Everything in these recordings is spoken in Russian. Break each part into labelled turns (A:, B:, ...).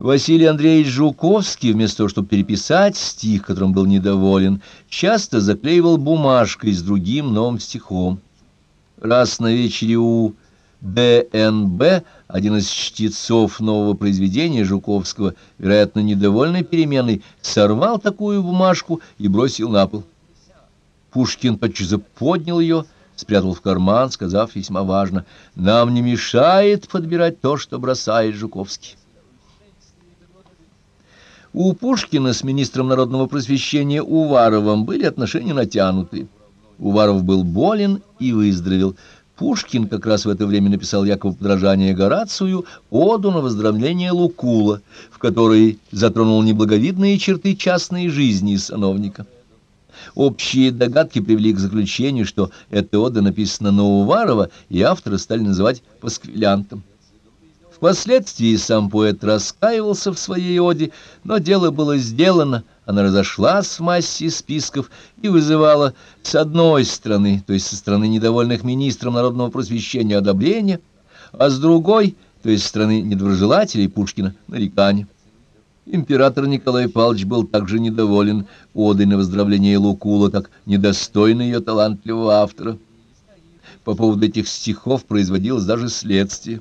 A: Василий Андреевич Жуковский, вместо того, чтобы переписать стих, которым был недоволен, часто заклеивал бумажкой с другим новым стихом. Раз на вечере у БНБ один из чтецов нового произведения Жуковского, вероятно, недовольный переменой, сорвал такую бумажку и бросил на пол. Пушкин подчас поднял ее, спрятал в карман, сказав весьма важно, «Нам не мешает подбирать то, что бросает Жуковский». У Пушкина с министром народного просвещения Уваровым были отношения натянутые. Уваров был болен и выздоровел. Пушкин как раз в это время написал якобы подражание Горацию оду на выздоровление Лукула, в которой затронул неблаговидные черты частной жизни сановника. Общие догадки привели к заключению, что эта ода написана на Уварова, и автора стали называть пасквилянтом. Впоследствии сам поэт раскаивался в своей оде, но дело было сделано, она разошлась в массе списков и вызывала с одной стороны, то есть со стороны недовольных министром народного просвещения, одобрение, а с другой, то есть со стороны недоброжелателей Пушкина, нарекания. Император Николай Павлович был также недоволен одой на выздоровление Лукула, как недостойный ее талантливого автора. По поводу этих стихов производилось даже следствие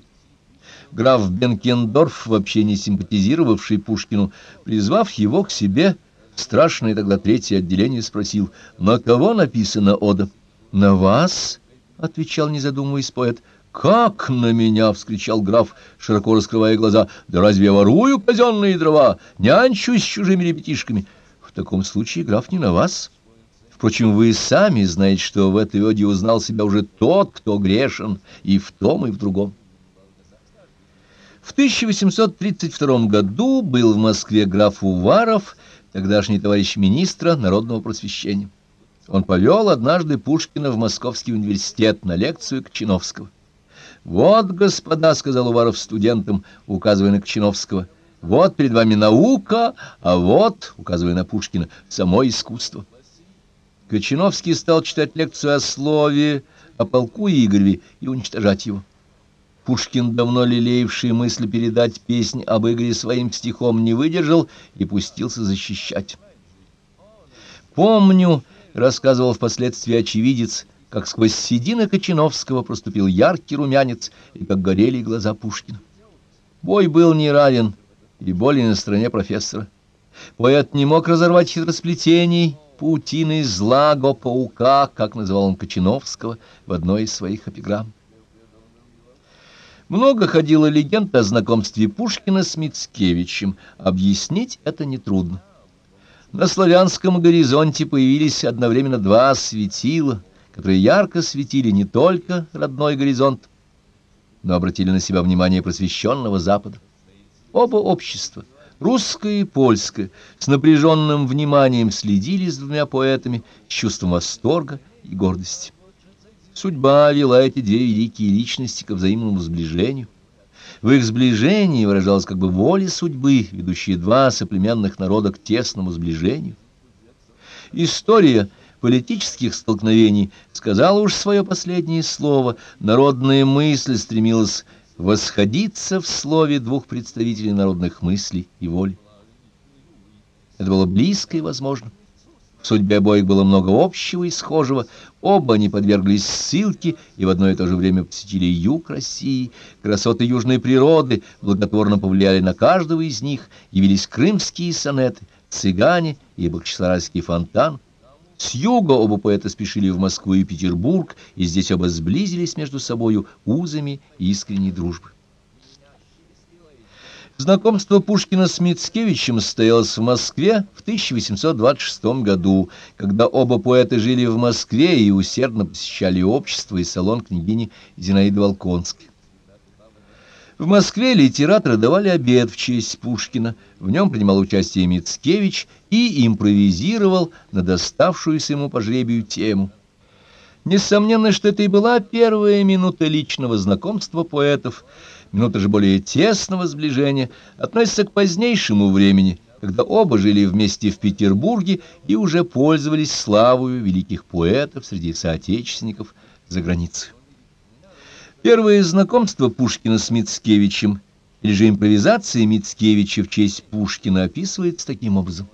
A: граф Бенкендорф, вообще не симпатизировавший Пушкину, призвав его к себе, страшное тогда третье отделение спросил, «На кого написана ода?» «На вас?» — отвечал, не задумываясь поэт. «Как на меня?» — вскричал граф, широко раскрывая глаза. «Да разве я ворую казенные дрова? Нянчусь с чужими ребятишками?» «В таком случае, граф, не на вас». Впрочем, вы сами знаете, что в этой оде узнал себя уже тот, кто грешен, и в том, и в другом. В 1832 году был в Москве граф Уваров, тогдашний товарищ министра народного просвещения. Он повел однажды Пушкина в Московский университет на лекцию Кочиновского. «Вот, господа», — сказал Уваров студентам, указывая на Кочиновского, — «вот перед вами наука, а вот, указывая на Пушкина, само искусство». Кочиновский стал читать лекцию о слове, о полку Игореве и уничтожать его. Пушкин, давно лелеявший мысль передать песнь об Игоре своим стихом, не выдержал и пустился защищать. «Помню», — рассказывал впоследствии очевидец, как сквозь седины Кочиновского проступил яркий румянец и как горели глаза Пушкина. Бой был неравен и более на стороне профессора. Поэт не мог разорвать хитросплетений, паутины зла го-паука, как называл он Кочиновского в одной из своих эпиграмм. Много ходило легенд о знакомстве Пушкина с Мицкевичем. Объяснить это нетрудно. На славянском горизонте появились одновременно два светила, которые ярко светили не только родной горизонт, но обратили на себя внимание просвещенного Запада. Оба общества, русское и польское, с напряженным вниманием следили с двумя поэтами с чувством восторга и гордости. Судьба вела эти две великие личности к взаимному сближению. В их сближении выражалась как бы воля судьбы, ведущая два соплеменных народа к тесному сближению. История политических столкновений сказала уж свое последнее слово. Народная мысль стремилась восходиться в слове двух представителей народных мыслей и воли. Это было близко и возможно. В судьбе обоих было много общего и схожего. Оба они подверглись ссылке и в одно и то же время посетили юг России. Красоты южной природы благотворно повлияли на каждого из них. Явились крымские сонеты, цыгане и бахчисарайский фонтан. С юга оба поэта спешили в Москву и Петербург, и здесь оба сблизились между собою узами искренней дружбы. Знакомство Пушкина с Мицкевичем состоялось в Москве в 1826 году, когда оба поэта жили в Москве и усердно посещали общество и салон княгини Зинаиды Волконской. В Москве литераторы давали обед в честь Пушкина, в нем принимал участие Мицкевич и импровизировал на доставшуюся ему по жребию тему. Несомненно, что это и была первая минута личного знакомства поэтов – минута же более тесного сближения относится к позднейшему времени, когда оба жили вместе в Петербурге и уже пользовались славою великих поэтов среди соотечественников за границей. Первое знакомство Пушкина с Мицкевичем или же импровизация Мицкевича в честь Пушкина описывается таким образом.